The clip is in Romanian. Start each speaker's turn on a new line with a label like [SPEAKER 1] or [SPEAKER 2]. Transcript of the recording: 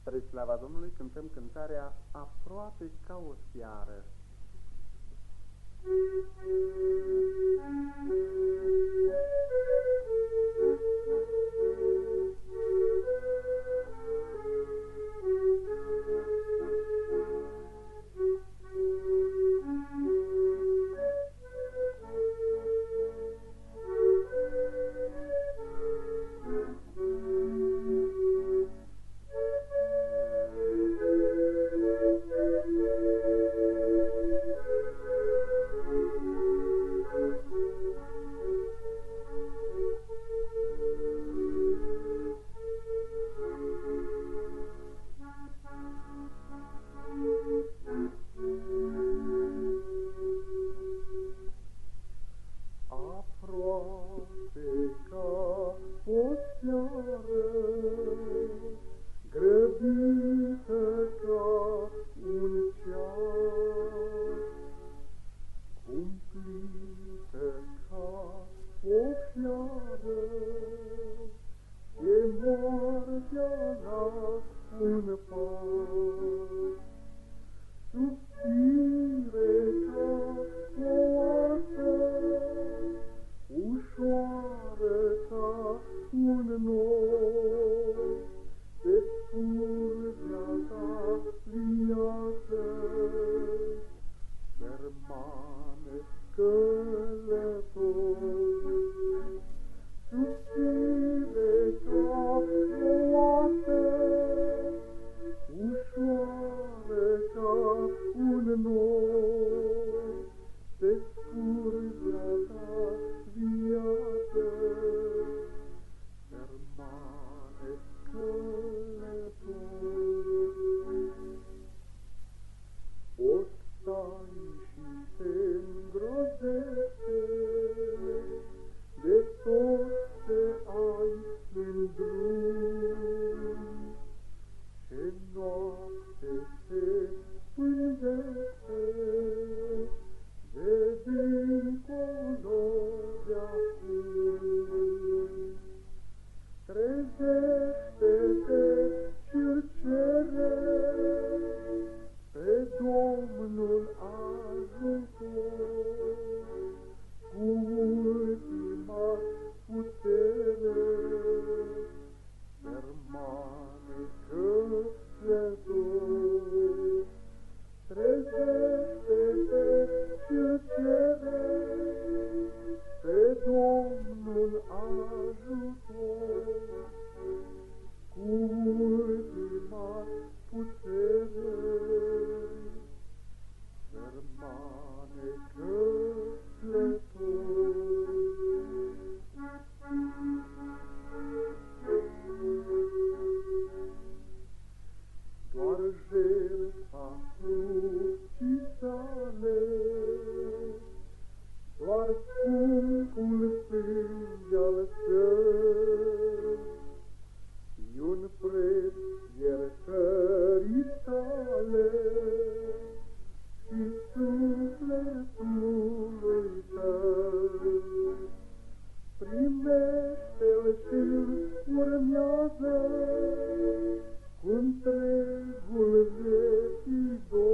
[SPEAKER 1] Spre slava Domnului cântăm cântarea Aproape ca o seară.
[SPEAKER 2] Aproape un pas. Subțire ca o oasă, ușoară ca un nor, O stai și te îngrozește Trezește-te și-l scumpul sânge al său, i-un preț iertării tale și sufletului tău. Primește-l și-l urmează cu întregul vieții dor,